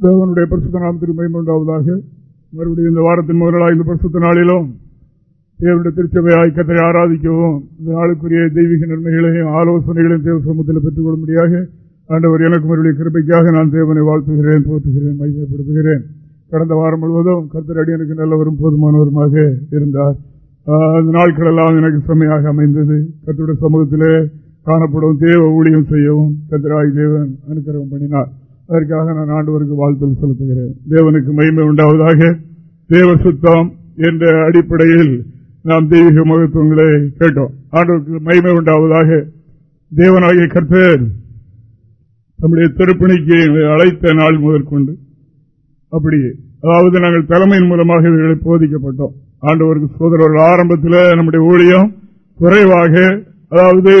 தேவனுடைய பரிசுத்த நாமத்திற்கு மைமூன்றாவதாக மறுபடியும் இந்த வாரத்தின் முதலாக இந்த பரிசுத்த நாளிலும் தேவனுடைய திருச்சபை ஐக்கத்தை ஆராதிக்கவும் இந்த நாளுக்குரிய தெய்வீக நன்மைகளையும் ஆலோசனைகளையும் தேவ சமூகத்தில் பெற்றுக் கொள்ளும்படியாக ஆண்டவர் எனக்கு மறுபடியும் கிருப்பைக்காக நான் தேவனை வாழ்த்துகிறேன் போற்றுகிறேன் மையப்படுத்துகிறேன் கடந்த வாரம் முழுவதும் கர்த்தர் அடியனுக்கு நல்லவரும் போதுமானவருமாக இருந்தார். அந்த நாட்கள் எல்லாம் எனக்கு செம்மையாக அமைந்தது. கத்தருடைய சமூகத்திலே காணப்படும் தேவ ஊழியம் செய்யவும் கதிராய் தேவன் அனுக்கிரகம் பண்ணினார். அதற்காக நான் ஆண்டவருக்கு வாழ்த்தல் செலுத்துகிறேன். தேவனுக்கு மகிமை உண்டாவதாக தேவ சுத்தம் என்ற அடிப்படையில் நாம் தெய்வீக மகத்துவங்களை கேட்டோம். ஆண்டவருக்கு மகிமை உண்டாவதாக தேவனாகிய கர்த்தர் நம்முடைய திருப்பணிக்கு அழைத்த நாள் முதற்கொண்டு அப்படியே அதாவது நாங்கள் தலைமையின் மூலமாக இவர்களை போதிக்கப்பட்டோம். ஆண்டவருக்கு சோதரர்கள் ஆரம்பத்தில் நம்முடைய ஊழியம் குறைவாக அதாவது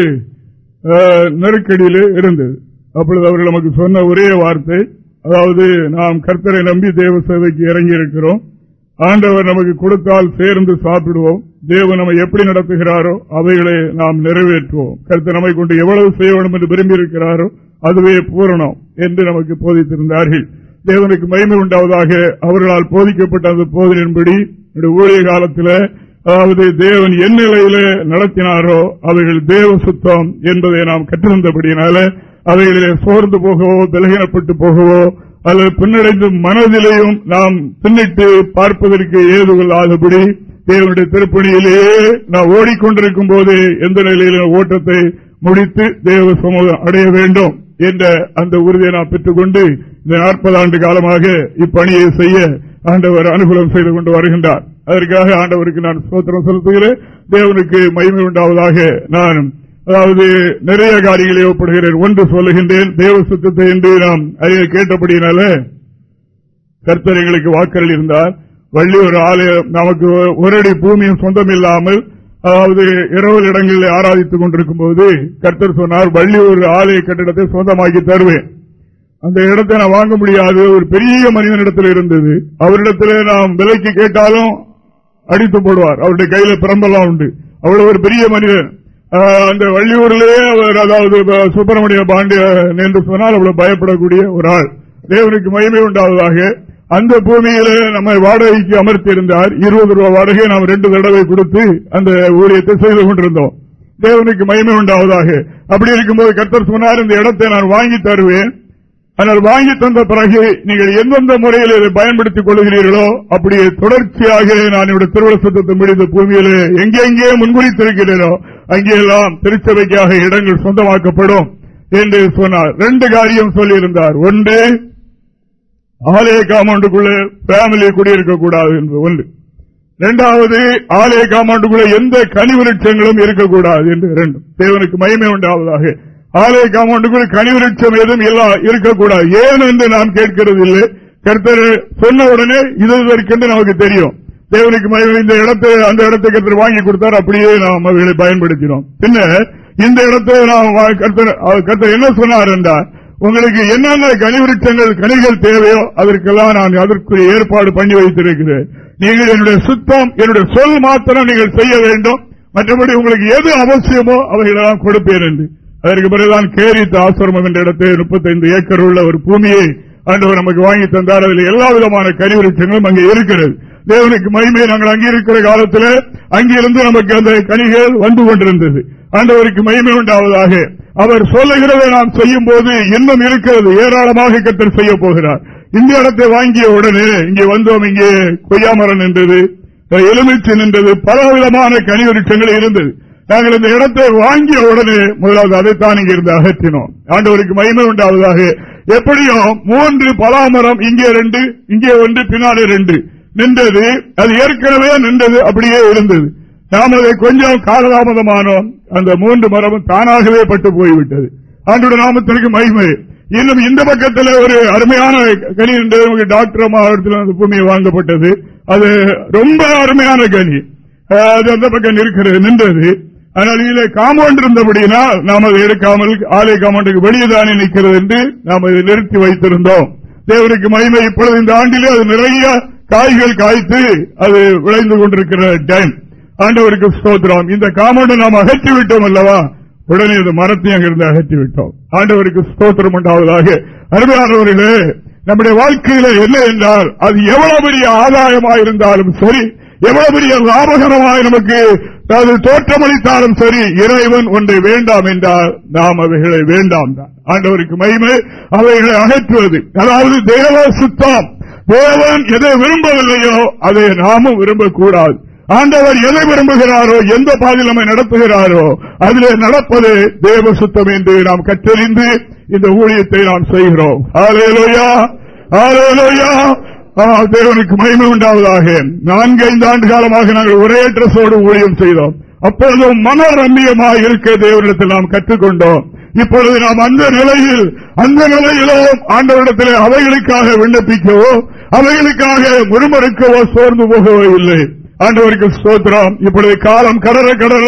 நெருக்கடியில் இருந்தது. அப்பொழுது அவர்கள் நமக்கு சொன்ன ஒரே வார்த்தை அதாவது நாம் கர்த்தரை நம்பி தேவ சேவைக்கு இறங்கி இருக்கிறோம் ஆண்டவர் நமக்கு கொடுத்தால் சேர்ந்து சாப்பிடுவோம். தேவன் நம்மை எப்படி நடத்துகிறாரோ அவைகளை நாம் நிறைவேற்றுவோம். கருத்து நம்மை கொண்டு எவ்வளவு செய்ய வேண்டும் என்று விரும்பியிருக்கிறாரோ அதுவே பூரணம் என்று நமக்கு போதித்திருந்தார்கள். தேவனுக்கு மயிமை உண்டாவதாக அவர்களால் போதிக்கப்பட்ட அந்த போதனின்படி ஊழிய காலத்தில் அதாவது தேவன் என் நிலையில நடத்தினாரோ அவைகள் தேவ சுத்தம் என்பதை நாம் கற்றிருந்தபடியினால அவைகளிலே சோர்ந்து போகவோ பலகீனப்பட்டு போகவோ அல்லது பின்னடைந்து மனதிலையும் நாம் பின்னிட்டு பார்ப்பதற்கு ஏதுகொள்ளாதபடி தேவனுடைய திருப்பணியிலேயே நாம் ஓடிக்கொண்டிருக்கும் போது எந்த நிலையில ஓட்டத்தை முடித்து தேவ சமூகம் அடைய வேண்டும் என்ற அந்த உறுதியை நாம் பெற்றுக்கொண்டு இந்த நாற்பது ஆண்டு காலமாக இப்பணியை செய்ய ஆண்டவர் அனுகூலம் செய்து கொண்டு வருகின்றார். அதற்காக ஆண்டவருக்கு நான் சோத்திரம் செலுத்துகிறேன். தேவனுக்கு மகிமை உண்டாவதாக நான் அதாவது நிறைய காரியங்களை ஒப்படுகிறேன். ஒன்று சொல்லுகின்றேன் தேவ சுத்தத்தை என்று நாம் அறிய கேட்டபடியினால கர்த்தர் எங்களுக்கு வாக்கள் இருந்தார். வள்ளி ஒரு ஆலயம் நமக்கு ஒரு அடி பூமியும் சொந்தம் இல்லாமல் அதாவது இரவு இடங்களில் ஆராதித்துக் கொண்டிருக்கும் போது கர்த்தர் சொன்னார் வள்ளி ஒரு ஆலய கட்டிடத்தை சொந்தமாக்கி தருவேன். அந்த இடத்தை நான் வாங்க முடியாது. ஒரு பெரிய மனிதனிடத்தில் இருந்தது. அவரிடத்தில் நாம் விலைக்கு கேட்டாலும் அடித்து போடுவார். அவருடைய கையில பிரம்பெல்லாம் உண்டு. அவ்வளவு ஒரு பெரிய மனிதன். அந்த வள்ளியூரிலேயே அவர் அதாவது சுப்பிரமணிய பாண்டியன் என்று சொன்னால் அவ்வளவு பயப்படக்கூடிய ஒரு ஆள். தேவனுக்கு மகிமை உண்டாவதாக. அந்த பூமியில நம்மை வாடகைக்கு அமர்த்தியிருந்தார். இருபது ரூபாய் வாடகை நாம் ரெண்டு தடவை கொடுத்து அந்த ஊழியத்தை செய்து கொண்டிருந்தோம். தேவனுக்கு மகிமை உண்டாவதாக. அப்படி இருக்கும்போது கத்தர் சொன்னார் இந்த இடத்தை நான் வாங்கி தருவேன். ஆனால் வாங்கி தந்த பிறகு நீங்கள் எந்தெந்த முறையில் இதை பயன்படுத்திக் கொள்கிறீர்களோ அப்படியே தொடர்ச்சியாக நான் இவருடைய திருவள்ள சுத்தத்தை முடிந்த பூமியிலே எங்கெங்கே முன்குறித்திருக்கிறீரோ அங்கேயெல்லாம் திருச்சபைக்காக இடங்கள் சொந்தமாக்கப்படும் என்று சொன்னார். ரெண்டு காரியம் சொல்லியிருந்தார். ஒன்று ஆலய காமௌண்டுக்குள்ள ஃபேமிலி குடியிருக்க கூடாது என்று ஒன்று. இரண்டாவது ஆலய காமௌண்டுக்குள்ள எந்த கனிவிருட்சங்களும் இருக்கக்கூடாது என்று. இரண்டு தேவனுக்கு மயமே உண்டாவதாக. ஆலய காமௌண்டுக்குள் கனிவிருட்சம் எதுவும் இருக்கக்கூடாது. ஏன் என்று நாம் கேட்கிறது இல்லை கருத்தர் சொன்ன உடனே இது இருக்கின்ற நமக்கு தெரியும். தேவனுக்கு இந்த இடத்தை அந்த இடத்தை கருத்தர் வாங்கி கொடுத்தார். அப்படியே நாம் அவர்களை பயன்படுத்தினோம். பின்னர் இந்த இடத்தை நாம் கருத்தர் என்ன சொன்னார் என்றால் உங்களுக்கு என்னென்ன கனிவிருச்சங்கள் கனிகள் தேவையோ அதற்கெல்லாம் நான் அதற்குரிய ஏற்பாடு பண்ணி வைத்திருக்கிறேன். நீங்கள் என்னுடைய சுத்தம் என்னுடைய சொல் மாத்திரம் நீங்கள் செய்ய வேண்டும். மற்றபடி உங்களுக்கு எது அவசியமோ அவைகளெல்லாம் கொடுப்பேன் என்று. அதற்கு பிறகுதான் கேரி ஆசிரமம் என்ற இடத்தை முப்பத்தைந்து ஏக்கர் உள்ள ஒரு பூமியை ஆண்டவர் நமக்கு வாங்கி தந்தார். அதில் எல்லா விதமான கனிவிருச்சங்களும் அங்கே இருக்கிறது. தேவனுக்கு மகிமை. நாங்கள் அங்கே இருக்கிற காலத்தில் அங்கிருந்து நமக்கு அந்த கனிகள் வந்து கொண்டிருந்தது. ஆண்டவருக்கு மகிமை உண்டாவதாக. அவர் சொல்லுகிறதை நாம் செய்யும் போது இன்னும் இருக்கிறது. ஏராளமாக கத்தர் செய்ய போகிறார். இந்த இடத்தை வாங்கிய உடனே இங்கே வந்தோம். இங்கே கொய்யாமரம் நின்றது எலுமிச்சு நின்றது பல விதமான கனி விருட்சங்கள் இருந்தது. நாங்கள் இந்த இடத்தை வாங்கிய உடனே முதலாவது அதைத்தான் இங்கிருந்து அகற்றினோம். ஆண்டவருக்கு மகிமை உண்டாவதாக. எப்படியும் மூன்று பலாமரம் இங்கே ரெண்டு இங்கே ஒன்று பின்னாலே ரெண்டு. நின்றது. அது ஏற்கனவே நின்றது அப்படியே இருந்தது நாம் அதை கொஞ்சம் காலதாமதமானோம். அந்த மூன்று மரமும் தானாகவே பட்டு போய்விட்டது. ஆண்டோட நாமத்திற்கு மகிமை. இன்னும் இந்த பக்கத்தில் ஒரு அருமையான கனி டாக்டர் மாவட்டத்தில் அந்த பூமியை வாங்கப்பட்டது. அது ரொம்ப அருமையான கனி. அது அந்த பக்கம் இருக்கிறது நின்றது. ஆனால் இதிலே காம்பவுண்ட் இருந்தபடியினால் நாம் அதை எடுக்காமல் ஆலய காம்பவுண்டுக்கு வெளியே தானே நிற்கிறது என்று நாம் அதை நிறுத்தி வைத்திருந்தோம். தேவருக்கு மகிமை. இப்பொழுது இந்த ஆண்டிலே அது நிறைய காய்கள் காய்த்து அது விளைந்து கொண்டிருக்கிற டைம். ஆண்டவருக்கு ஸ்தோத்திரம். இந்த காமௌண்டை நாம் அகற்றிவிட்டோம் அல்லவா? உடனே இந்த மரத்தையும் அங்கிருந்து அகற்றிவிட்டோம். ஆண்டவருக்கு ஸ்தோத்திரம் உண்டாவதாக. அருமையானவர்களே நம்முடைய வாழ்க்கையில என்ன என்றால் அது எவ்வளவு பெரிய ஆதாயமாக இருந்தாலும் சரி எவ்வளவு பெரிய லாபகரமாக நமக்கு அது தோற்றமளித்தாலும் சரி இறைவன் ஒன்றை வேண்டாம் என்றால் நாம் அவைகளை வேண்டாம் தான். ஆண்டவருக்கு மகிமை அவைகளை அகற்றுவது. அதாவது தேவ சுத்தம். தேவன் எதை விரும்பவில்லையோ அதை நாமும் விரும்பக்கூடாது. ஆண்டவர் எதை விரும்புகிறாரோ எந்த பாதையில் நம்மை நடத்துகிறாரோ அதிலே நடப்பது தேவ சுத்தம் என்று நாம் கற்றறிந்து இந்த ஊழியத்தை நாம் செய்கிறோம். ஆலேலோயா ஆலேலோயா தேவனுக்கு மகிமை உண்டாவதாக. நான்கு ஐந்து ஆண்டு காலமாக நாங்கள் ஒரே ட்ரெஸ்ஸோடு ஊழியம் செய்தோம். அப்பொழுதும் மன ரம்மியமாக இருக்க தேவனிடத்தில் நாம் கற்றுக்கொண்டோம். இப்பொழுது நாம் அந்த நிலையில் அந்த நிலையிலும் ஆண்டவரிடத்தில் அவைகளுக்காக விண்ணப்பிக்கவோ அவைகளுக்காக முறுமறுக்கவோ சோர்ந்து போகவோ இல்லை. ஆண்டவருக்கு சோத்திரம் இப்பொழுது காலம் கடற கடற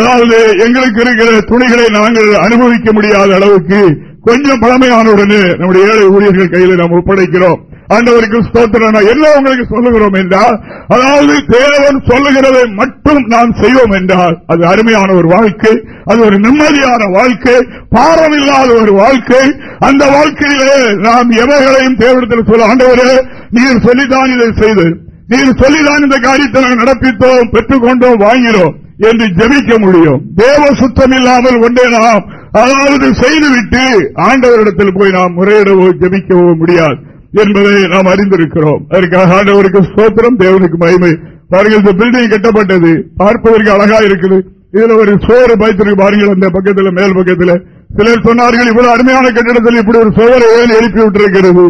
அதாவது எங்களுக்கு இருக்கிற துணிகளை நாங்கள் அனுபவிக்க முடியாத அளவுக்கு கொஞ்சம் பழமையானவுடனே நம்முடைய ஏழை ஊழியர்கள் கையில் நாம் ஒப்படைக்கிறோம். ஆண்டவருக்கு ஸ்தோத்திரம். என்ன உங்களுக்கு சொல்லுகிறோம் என்றால் அதாவது தேவன் சொல்லுகிறதை மட்டும் நாம் செய்வோம் என்றால் அது அருமையான ஒரு வாழ்க்கை அது ஒரு நிம்மதியான வாழ்க்கை பாரம் இல்லாத ஒரு வாழ்க்கை. அந்த வாழ்க்கையிலே நாம் எவைகளையும் தேவனத்தில் சொல்ல ஆண்டவரே நீர் சொல்லித்தான் இதை செய்து நீர் சொல்லிதான் இந்த காரியத்தை நாங்கள் நடப்பித்தோம் பெற்றுக்கொண்டோம் வாங்கினோம் என்று ஜபிக்க முடியும். தேவ சுத்தம் இல்லாமல் ஒன்றே நாம் அதாவது செய்துவிட்டு ஆண்டவரிடத்தில் போய் நாம் முறையிடவோ ஜபிக்கவோ முடியாது. என்பதை நாம் அறிந்திருக்கிறோம். அதற்காக ஆண்டவருக்கு சோத்திரம் தேவனுக்கு மகிமை. பாருங்கள் இந்த பில்டிங் கட்டப்பட்டது. பார்ப்பதற்கு அழகா இருக்குது. இதுல ஒரு சோறு பயத்திற்கு பாருங்கள் அந்த பக்கத்தில் மேல் பக்கத்தில். சிலர் சொன்னார்கள் இவ்வளவு அருமையான கட்டிடத்தில் இப்படி ஒரு சோரை ஏன் எழுப்பி விட்டிருக்கிறது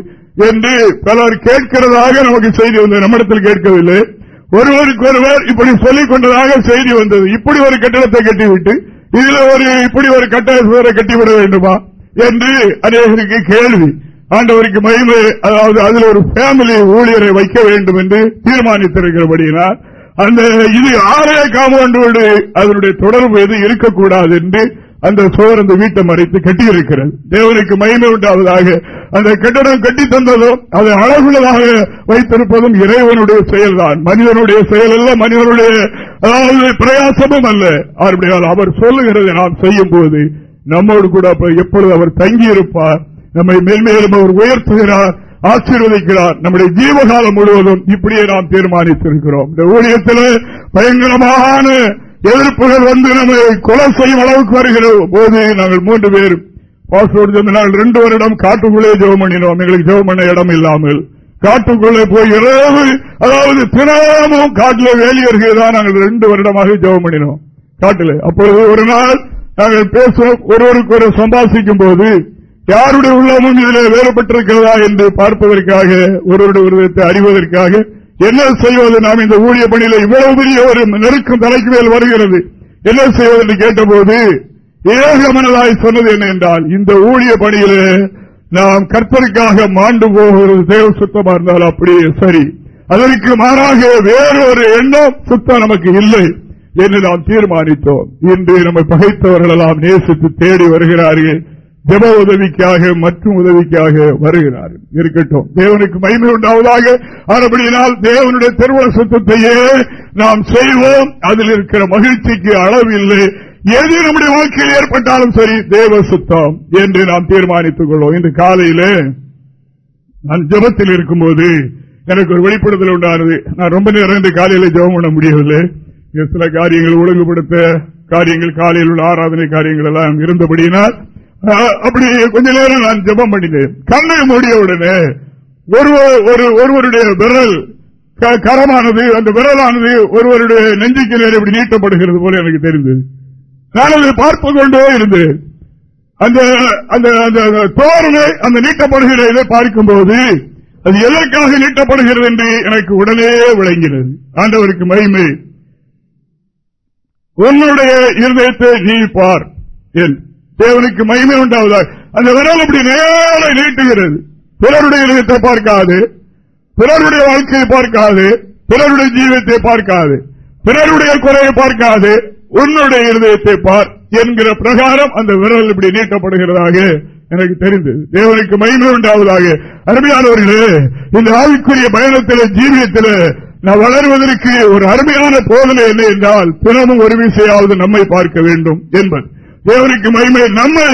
என்று பலர் கேட்கிறதாக நமக்கு செய்தி வந்தது. நம்மிடத்தில் கேட்கவில்லை. ஒருவருக்கு ஒருவர் இப்படி சொல்லிக் கொண்டதாக செய்தி வந்தது. இப்படி ஒரு கட்டிடத்தை கட்டிவிட்டு இதுல ஒரு இப்படி ஒரு கட்ட சுவரை கட்டிவிட வேண்டுமா என்று அநேகருக்கு கேள்வி. ஆண்டவருக்கு மகிமை அதாவது அதில் ஒரு ஃபேமிலி ஊழியரை வைக்க வேண்டும் என்று தீர்மானித்திருக்கிறபடியினால் அந்த இது ஆலய காம்பவுண்டோடு அதனுடைய தொடர்பு எது இருக்கக்கூடாது என்று அந்த சோர் அந்த வீட்டை மறைத்து கட்டியிருக்கிறது தேவனுக்கு மகிமை உண்டாவதாக அந்த கட்டடம் கட்டி தந்ததும் அதை அழகுள்ளதாக வைத்திருப்பதும் இறைவனுடைய செயல்தான். மனிதனுடைய செயல் அல்ல மனிதனுடைய அதாவது பிரயாசமும் அல்ல. அவர் சொல்லுகிறதை நாம் செய்யும் போது நம்மோடு கூட எப்பொழுது அவர் தங்கியிருப்பார்? நம்மை மேன்மேலும் அவர் உயர்த்துகிறார் ஆசீர்வதிக்கிறார். நம்முடைய ஜீவகாலம் முழுவதும் இப்படியே நாம் தீர்மானித்திருக்கிறோம். இந்த ஊழியத்தில் பயங்கரமான எதிர்ப்புகள் வந்து நம்மை கொலை செய்யும் அளவுக்கு வருகிற போது நாங்கள் மூன்று பேர் பாஸ்போர்ட் சொன்னால் ரெண்டு வருடம் காட்டுக்குள்ளே ஜெவம் பண்ணினோம். எங்களுக்கு ஜெவம் பண்ண இடம் இல்லாமல். காட்டுக்குள்ளே போய் இரவு அதாவது தினமும் காட்டில வேலியர்கள்தான் நாங்கள் ரெண்டு வருடமாக ஜெவம் பண்ணினோம். காட்டில். அப்பொழுது ஒரு நாள் நாங்கள் பேசுவோம். ஒருவருக்கு ஒரு சம்பாசிக்கும் போது யாருடைய உள்ளமும் இதில் வேறுபட்டிருக்கிறதா என்று பார்ப்பதற்காக ஒருவருடைய உருவத்தை அறிவதற்காக என்ன செய்வது? நாம் இந்த ஊழிய பணியில இவ்வளவு பெரிய ஒரு நெருக்கம் தலைக்கு மேல் வருகிறது. என்ன செய்வது என்று கேட்டபோது ஏகமனதாய் சொன்னது என்ன என்றால் இந்த ஊழிய பணியில நாம் கற்பனைக்காக மாண்டு போகிறது தேவ சுத்தமா இருந்தால் அப்படியே சரி. அதற்கு மாறாக வேறொரு எண்ணம் சுத்தம் நமக்கு இல்லை என்று நாம் தீர்மானித்தோம். இன்று நம்மை பகைத்தவர்கள் எல்லாம் நேசித்து தேடி வருகிறார்கள். ஜப உதவிக்காக மற்றும் உதவிக்காக வருகிறார்கள். இருக்கட்டும். தேவனுக்கு மகிமை உண்டாவதாக. ஆனபடியினால் தேவனுடைய திருமண சுத்தத்தையே நாம் செய்வோம். அதில் இருக்கிற மகிழ்ச்சிக்கு அளவில்லை. எது நம்முடைய வாழ்க்கையில் ஏற்பட்டாலும் சரி தேவ சுத்தம் என்று நாம் தீர்மானித்துக் கொள்வோம். இன்று காலையிலே நான் ஜபத்தில் இருக்கும்போது எனக்கு ஒரு வெளிப்படுத்தல் உண்டானது. நான் ரொம்ப நேரம் இந்த காலையில ஜபம் பண்ண முடியவில்லை. சில காரியங்கள் ஒழுங்குபடுத்த காரியங்கள் காலையில் உள்ள ஆராதனை காரியங்கள் எல்லாம் இருந்தபடியினால் அப்படி கொஞ்ச நேரம் நான் ஜபம் பண்ணினேன். கண்ணை மூடிய உடனே ஒருவருடைய விரல் கரமானது அந்த விரலானது ஒருவருடைய நெஞ்சுக்கு நேரம் இப்படி நீட்டப்படுகிறது போல எனக்கு தெரிந்தது நான் அதை பார்த்து கொண்டே இருந்தேன். அந்த அந்த அந்த தோரணை அந்த நீட்டப்படுகிற இதை பார்க்கும்போது அது எதற்காக நீட்டப்படுகிறது என்று எனக்கு உடனே விளங்கினது. ஆண்டவருக்கு மகிமை. உன்னுடைய இருதயத்தை நீ பார் என்று தேவனுக்கு மகிமை உண்டாவதாக. அந்த விரல் அப்படி நேர நீட்டுகிறது. பிறருடைய இதயத்தை பார்க்காது. பிறருடைய வாழ்க்கையை பார்க்காது. பிறருடைய ஜீவத்தை பார்க்காது. பிறருடைய குறையை பார்க்காது. உன்னுடைய இருதயத்தை பார் என்கிற பிரகாரம் அந்த விரல் இப்படி நீட்டப்படுகிறதாக எனக்கு தெரிந்தது. தேவனுக்கு மகிமை உண்டாவதாக. அருமையானவர்களே இந்த ஆவிக்குரிய பயணத்தில் ஜீவியத்தில் நான் வளர்வதற்கு ஒரு அருமையான போதனை என்ன என்றால் பிறமும் ஒரு விசையாவது நம்மை பார்க்க வேண்டும் என்பது. தேவனுக்கு மகிமை. நம்மை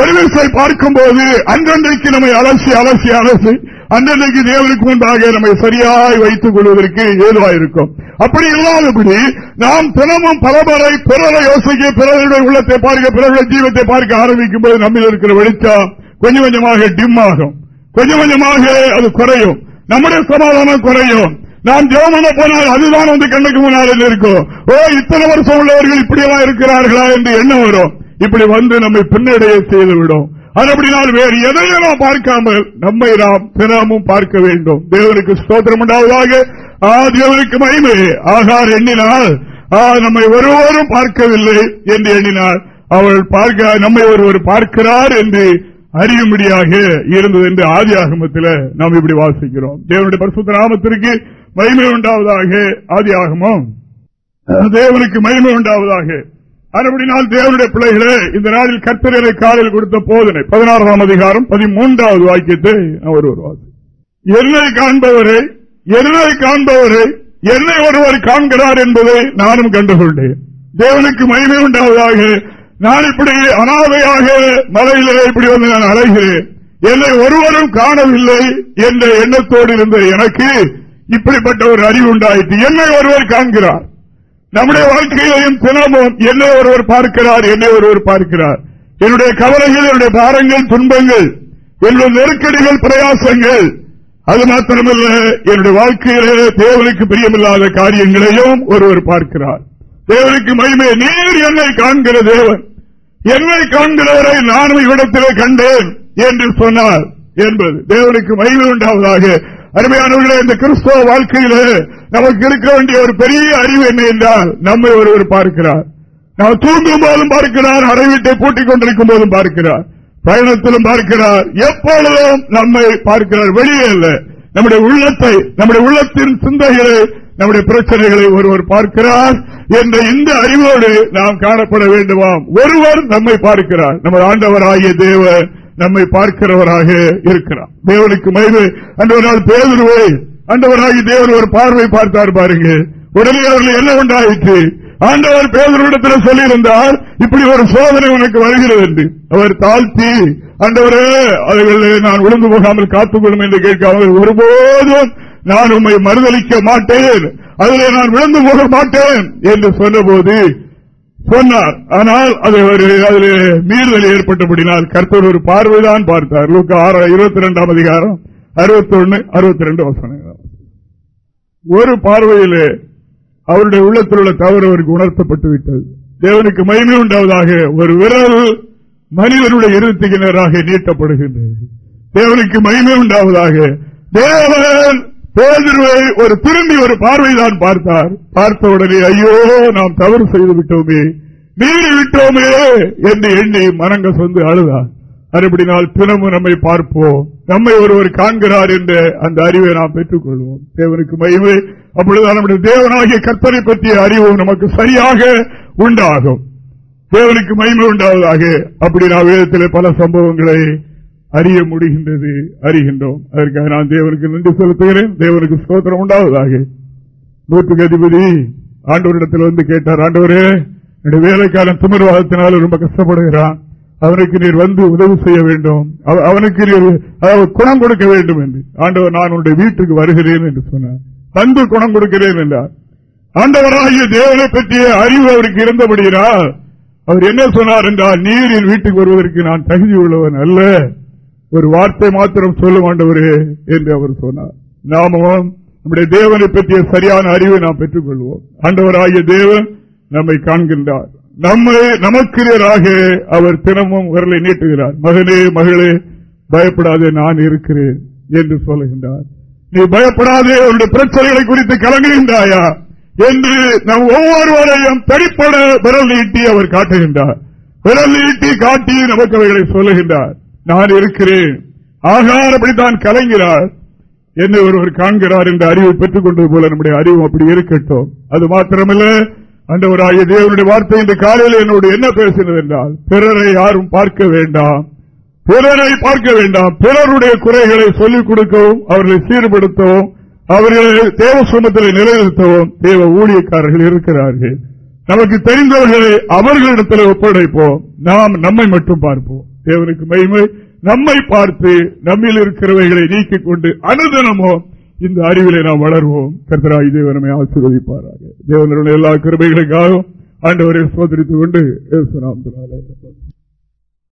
ஒரு பார்க்கும் போது அன்றன்றைக்கு நம்மை அலசி அலசி அலசி அன்றன்றைக்கு தேவனுக்கு முன்பாக நம்மை சரியாய் வைத்துக் கொள்வதற்கு ஏதுவாயிருக்கும். அப்படி இல்லாதபடி நாம் தினமும் பலமுறை பிறரை யோசிக்க பிறருடைய உள்ளத்தை பார்க்க பிறருடைய ஜீவத்தை பார்க்க ஆரம்பிக்கும் போது நம்மில் இருக்கிற வெளிச்சம் கொஞ்சம் கொஞ்சமாக டிம் ஆகும். கொஞ்சம் கொஞ்சமாக அது குறையும். நம்முடைய சமாதானம் குறையும். நாம் ஜெவமன போனால் அதுதான் வந்து கண்ணுக்கு முன்னால் இருக்கும் ஓ இத்தனை வருஷம் உள்ளவர்கள் இப்படியெல்லாம் இருக்கிறார்களா என்று எண்ணம் வரும். இப்படி வந்து நம்மை பின்னடைய செய்துவிடும். அதுபடினால் வேறு எதையும் நாம் பார்க்காமல் நம்மை நாம் தினமும் பார்க்க வேண்டும். தேவனுக்கு ஸ்தோத்திரம் உண்டாவதாக. ஆ தேவனுக்கு மகிமை. ஆகார் எண்ணினால் நம்மை ஒருவரும் பார்க்கவில்லை என்று எண்ணினார் அவள் பார்க்க நம்மை ஒருவர் பார்க்கிறார் என்று அறியும்படியாக இருந்தது என்று ஆதி ஆகமத்தில் நாம் இப்படி வாசிக்கிறோம். தேவனுடைய பரிசுத்த நாமத்திற்கு மகிமை உண்டாவதாக. ஆதி ஆகமம். தேவனுக்கு மகிமை உண்டாவதாக. அதுபடினால் தேவனுடைய பிள்ளைகளே இந்த நாளில் கர்த்தரை காலில் கொடுத்த போதனை. பதினாறாம் அதிகாரம் பதிமூன்றாவது வாக்கியத்தை அவர் வருவார் என்னை காண்பவரை என்னை காண்பவரை என்னை ஒருவர் காண்கிறார் என்பதை நானும் கண்டுகொண்டேன். தேவனுக்கு மகிமை உண்டாவதாக நான் இப்படி அனாதையாக மலையிலே இப்படி வந்து நான் அலைகிறேன். என்னை ஒருவரும் காணவில்லை என்ற எண்ணத்தோடு இருந்த எனக்கு இப்படிப்பட்ட ஒரு அறிவு உண்டாயிற்று. என்னை ஒருவர் காண்கிறார். நம்முடைய வாழ்க்கையிலையும் தினமும் என்னை ஒருவர் பார்க்கிறார் என்னை ஒருவர் பார்க்கிறார். என்னுடைய கவலைகள் என்னுடைய பாரங்கள் துன்பங்கள் என்னுடைய நெருக்கடிகள் பிரயாசங்கள் அது மாத்திரமல்ல என்னுடைய வாழ்க்கையிலே தேவனுக்கு பிரியமில்லாத காரியங்களையும் ஒருவர் பார்க்கிறார். தேவனுக்கு மகிமை நீர் என்னை காண்கிற தேவன். என்னை காண்கிறவரை நானும் இவ்விடத்திலே கண்டேன் என்று சொன்னார் என்பது. தேவனுக்கு மகிமை உண்டாவதாக. அருமையானவர்களே இந்த கிறிஸ்தவ வாழ்க்கையிலே நமக்கு இருக்க வேண்டிய ஒரு பெரிய அறிவு என்ன என்றால் நம்மை ஒருவர் பார்க்கிறார். நாம் தூங்கும் போதும் பார்க்கிறார் அறை வீட்டை பூட்டிக் கொண்டிருக்கும் போதும் பார்க்கிறார். பயணத்திலும் பார்க்கிறார். எப்பொழுதும் நம்மை பார்க்கிறார். வெளியே அல்ல. நம்முடைய உள்ளத்தை நம்முடைய உள்ளத்தின் சிந்தைகளை நம்முடைய பிரச்சனைகளை ஒருவர் பார்க்கிறார் என்ற இந்த அறிவோடு நாம் காணப்பட வேண்டுமாம். ஒருவர் நம்மை பார்க்கிறார். நமது ஆண்டவராகிய தேவன் நம்மை பார்க்கிறவராக இருக்கிறார். தேவனுக்கு மயிறு அன்று ஒரு நாள் பேருவை அண்டவராகி தேவன் ஒரு பார்வை பார்த்தார் பாருங்க. உடனே அவர்கள் என்ன உண்டாயிற்று ஆண்டவர் பேதரிடத்தில் சொல்லியிருந்தார் இப்படி ஒரு சோதனை உனக்கு வருகிறது என்று. அவர் தாழ்த்தி ஆண்டவரே அவர்களை நான் விழுந்து போகாமல் காத்துக்கொள்ளும் என்று கேட்காமல் ஒருபோதும் நான் உண்மை மறுதளிக்க மாட்டேன். அதில் நான் விழுந்து போக மாட்டேன் என்று சொன்னபோது சொன்னார். ஆனால் அது அதில் மீறுதல் ஏற்பட்டபடினால் கர்த்தர் ஒரு பார்வைதான் பார்த்தார். இருபத்தி ரெண்டாம் அதிகாரம் அறுபத்தி ஒன்னு அறுபத்தி ரெண்டு வசனம். ஒரு பார்வையிலே அவருடைய உள்ளத்தில் உள்ள தவறு அவருக்கு உணர்த்தப்பட்டு விட்டது தேவனுக்கு மகிமை உண்டாவதாக ஒரு விரல் மனிதனுடைய இருத்துகினராக நீட்டப்படுகின்றது. தேவனுக்கு மகிமை உண்டாவதாக தேவன் பேதிருவை ஒரு திரும்பி ஒரு பார்வைதான் பார்த்தார். பார்த்த உடனே ஐயோ நாம் தவறு செய்து விட்டோமே மீறி விட்டோமே என்று எண்ணி மனங்க சொந்து அழுதார். அதுபடினால் தினமும் நம்மை பார்ப்போம். நம்மை ஒருவர் காண்கிறார் என்ற அந்த அறிவை நாம் பெற்றுக் கொள்வோம் தேவனுக்கு மகிமை. அப்பொழுதுதான் நம்முடைய தேவனாகிய கற்பனை பற்றிய அறிவும் நமக்கு சரியாக உண்டாகும். தேவனுக்கு மகிமை உண்டாவதாக. அப்படி நான் வேதத்தில் பல சம்பவங்களை அறிய முடிகின்றது அறிகின்றோம். அதற்காக நான் தேவனுக்கு நன்றி செலுத்துகிறேன். தேவனுக்கு சோதனம் உண்டாவதாக. நூற்றுக்கு அதிபதி ஆண்டோரிடத்தில் வந்து கேட்டார் ஆண்டவரே என்னுடைய வேலைக்காரன் திமிர்வாதத்தினால் ரொம்ப கஷ்டப்படுகிறான். அவனுக்கு நீர் வந்து உதவி செய்ய வேண்டும். அவனுக்கு நீர் குணம் கொடுக்க வேண்டும் என்று. ஆண்டவர் நான் உன்னுடைய வீட்டுக்கு வருகிறேன் என்று சொன்னார். வந்து குணம் கொடுக்கிறேன் என்றார். ஆண்டவராகிய தேவனை பற்றிய அறிவு அவருக்கு இருந்தபடியினால் அவர் என்ன சொன்னார் என்றால் நீரின் வீட்டுக்கு வருவதற்கு நான் தகுதி உள்ளவன் அல்ல. ஒரு வார்த்தை மாத்திரம் சொல்லும் ஆண்டவரே என்று அவர் சொன்னார். நாமும் நம்முடைய தேவனை பற்றிய சரியான அறிவை நாம் பெற்றுக் கொள்வோம் ஆண்டவராகிய தேவன் நம்மை காண்கின்றார். நம்மை நமக்கிரியராக அவர் தினமும் விரலை நீட்டுகிறார். மகனே மகளே பயப்படாதே நான் இருக்கிறேன் என்று சொல்லுகின்றார். நீ பயப்படாதே அவருடைய பிரச்சனைகளை குறித்து கலங்குகின்றாயா என்று நம் ஒவ்வொருவரையும் தனிப்பட விரல் நீட்டி அவர் காட்டுகின்றார். விரல் நீட்டி காட்டி நமக்கு அவைகளை சொல்லுகின்றார். நான் இருக்கிறேன். ஆகார் அப்படித்தான் கலைஞரார் என்னை ஒருவர் காண்கிறார் என்ற அறிவை பெற்றுக் கொண்டது போல நம்முடைய அறிவு அப்படி இருக்கட்டும். அது மாத்திரமல்ல ஆகிய தேவனுடைய வார்த்தை இந்த காலையில் என்னோடு என்ன பேசினது என்றால் பிறரை யாரும் பார்க்க வேண்டாம். பிறரை பார்க்க வேண்டாம். பிறருடைய குறைகளை சொல்லிக் கொடுக்கவும் அவர்களை சீர்படுத்தவும் அவர்களை தேவ சுமத்தில் நிலைநிறுத்தவும் தேவ ஊழியக்காரர்கள் இருக்கிறார்கள். நமக்கு தெரிந்தவர்களை அவர்களிடத்தில் ஒப்படைப்போம். நாம் நம்மை மட்டும் பார்ப்போம். தேவனுக்கு மகிமை. நம்மை பார்த்து நம்மில் இருக்கிறவைகளை நீக்கிக் கொண்டு அனுதனமோ இந்த அறிவிலை நாம் வளர்வோம். கர்த்தராய் தேவனமை ஆசீர்வதிப்பாராக. தேவனுடைய எல்லா கிருபைகளுக்காகவும் ஆண்டவரை சோதரித்துக் கொண்டு